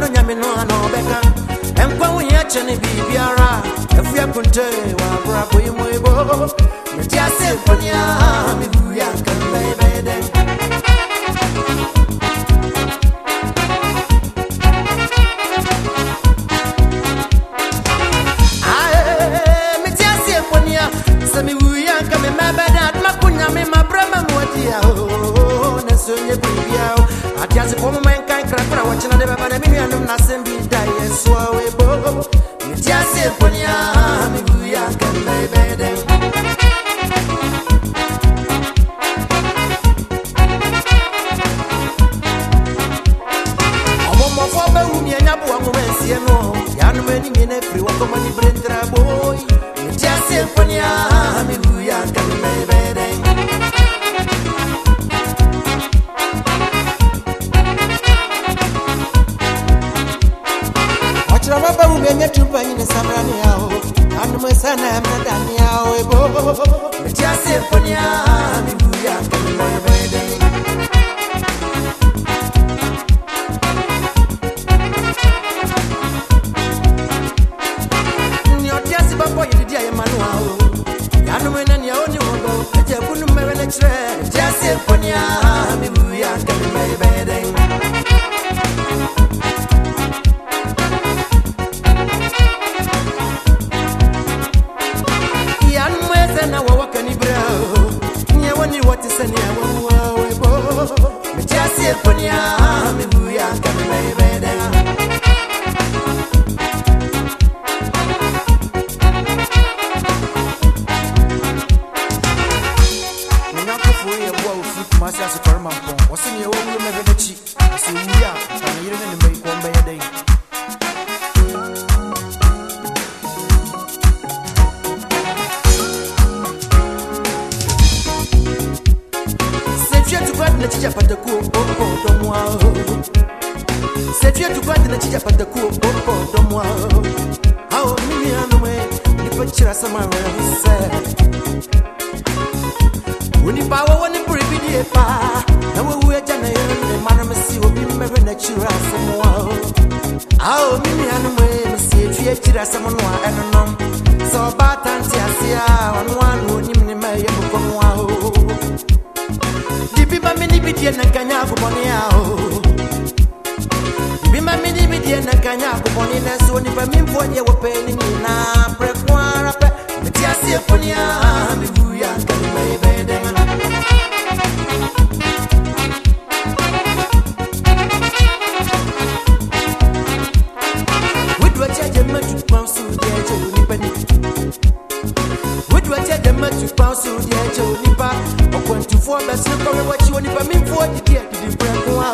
nso nyɛ biribia o mede me sɛm nyinara ma onyamea o nano nyame no ana ɔbɛka ɛnkwa wo yɛ kyɛ ne biribiara afua konte wɔabrabɔ yi mu ebo mete aseɛ pɔni a mewu yɛ anka memɛyɛ bɛyɛ dɛn Ae, mete aseɛ pɔni a sɛ mewu yɛ anka memɛ bɛda adoma ko nyame mabrɛ de bɛba na me nuanom nasɛm bi da yɛ soa webo mete aseɛ pɔni a mewu yɛ anka memɛ bɛyɛ dɛn ɔbɔmmɔfoɔ bɛwu mianya boa nwoma nsie no yɛanom animie no afiri wɔkɔmɔ ne bere bɛba wo mianya tumpa nyine samra ne a o anom sɛ na ɛmɛ da ne a o ebo mete aseɛ tue tukɔ de n'akyigya patakuo ɔkɔ dɔm a ao me asɛm awerɛ ho sɛ onipa wɔwɔ ne bere bi die paa na wawu agya na yɛre ne ma no mese obi mmɛhwɛ n'akyiri asɛm a o ao me nuanom e mese ɛtwi akyiri asɛm no a ɛnonom sɛ ɔbaa tante ase a ɔno a na onim ne ma ɛyɛ de bi ma me ne bi deɛ na nkanyɛ agobɔne a o de bi ma me ne bi deɛ na nkanyɛ agobɔne na nso onipa memfoɔ deɛ wɔpɛ ne nyinaa prɛko ara pɛ mete aseɛ foni a mewu yɛ anka ne ma yɛbɛyɛ dɛn Wodu akyɛ gye ma tu kwan so deɛ akyɛ onipa ni. Wodu akyɛ gye ma tu so deɛ bɛsere kɔwe wakyi wɔ nipa memfoɔ didi adidi brɛ ko a